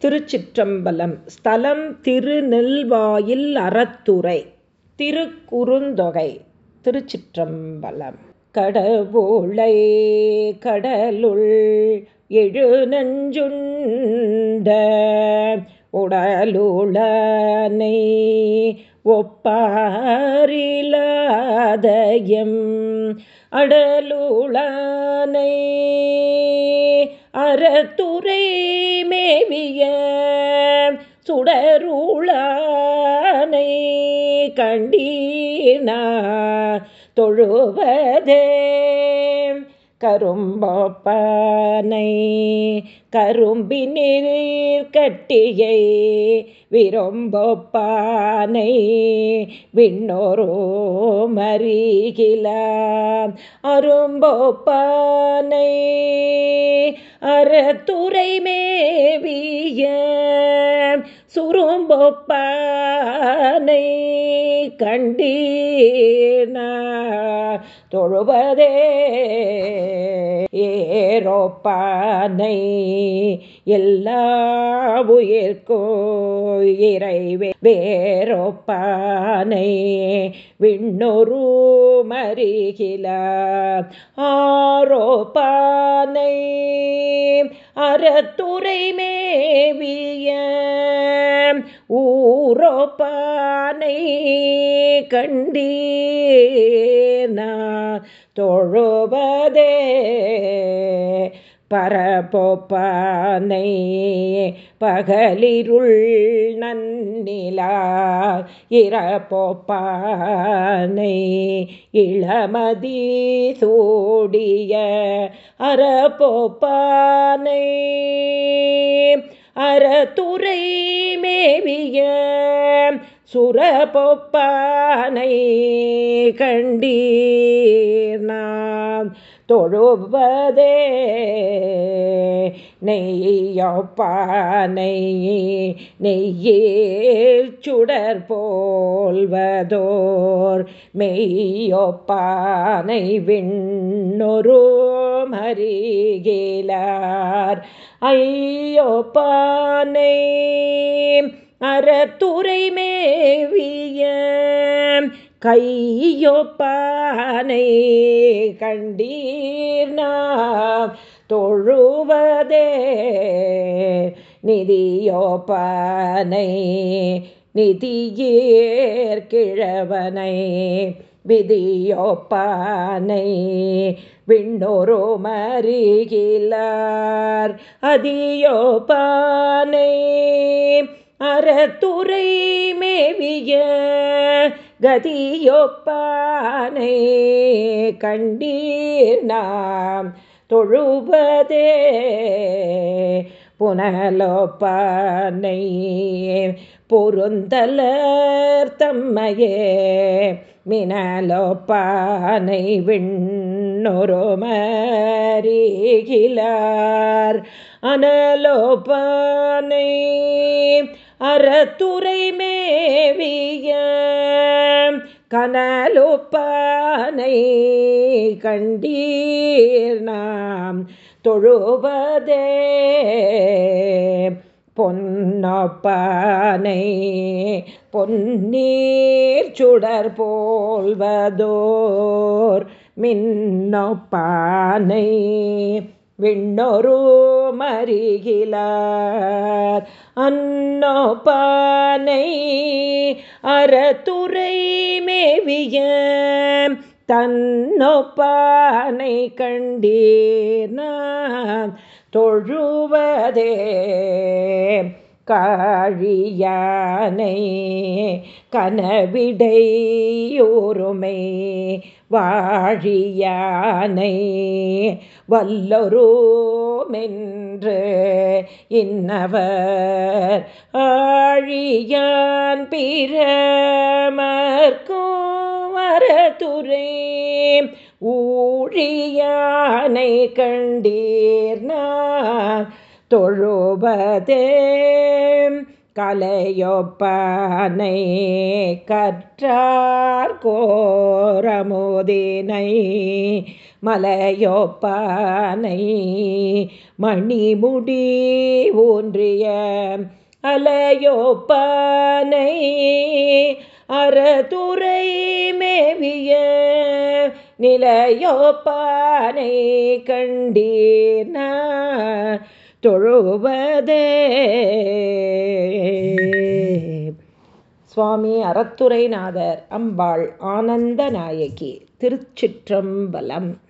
திருச்சிற்றம்பலம் ஸ்தலம் திருநெல்வாயில் அறத்துறை திருக்குறுந்தொகை திருச்சிற்றம்பலம். கடவுளை கடலுள் எழுநஞ்சுண்ட உடலுளனை ஒப்பாரிலாதயம் அடலுளானை அறத்துறை மேவிய சுடருளானை கண்டீனா தொழுவதே கரும்பானை கரும்பி நீர் கட்டியை விரும்பொப்பானை விண்ணோரோ மறிகில அரும்பொப்பானை அறத்துறை மேவிய சுரும்பொப்பானை கண்டீனா. தொழுவதே. ஏரோப்பானை எல்லா உயிர்கோ இறைவே. வேரோப்பானை விண்ணொரு மறிகில ஆரோப்பானை அறத்துறை மேவிய ஊரோப்பானை கண்டீர் நான் தொழுவதே பரப்பொப்பானை பகலிருள் நன்னிலா இறப்பொப்பானை இளமதி சூடிய அறப்பொப்பானை அறத்துறை மேவிய சுரப்பொப்பானை கண்டீர் நாம். தொழுவதே. நெய்யொப்பானை நெய்யேர் சுடர் போல்வதோர். மெய்யொப்பானை விண்ணொரு மறிகிலார் ஐயோப்பானை அறத்துரை மேவிய கையொப்பானை கண்டீர் நாம் தொழுவதே. நிதியோப்பானை நிதியேற்கிழவனை விதியோப்பானை விண்ணொரு மறிகிலார் அதியோப்பானை அறத்துறை கதியொப்பானை கண்டீர் நாம் தொழுவதே புனலோப்பானை. பொருந்தலர் தம்மையே மினலோப்பானை விண்ணொருமறிகிலார். அனலோப்பானை அறத்துறை மேவிய கனலுப்பானை கண்டீர் நாம் தொழுவதே. பொன்னொப்பானை பொன்னீர் சுடர் போல்வதோர். மின்னொப்பானை விண்ணொரு மருகிலார் அன்னோப்பானை அறத்துறை மேவிய தன்னொப்பானை கண்டீர் நான். தொழுவதே காழியானை கனவிடையோருமை வாழியானை. வல்லொரு வல்லொருமென்று இன்னவர் ஆழியான் பிரமர்க்கும் வரதுரை ஊழியானை கண்டீர் நான் தொழுவதே கலையொப்பானை கற்றார் கோரமுதினை மலையோப்பானை மணிமுடி ஊன்றிய அலையோப்பானை அறதுரை மேவிய நிலையோப்பானை கண்டீர்ன தொழுவதே. சுவாமி அறத்துரைநாதர் அம்பாள் ஆனந்த நாயகி திருச்சிற்றம்பலம்.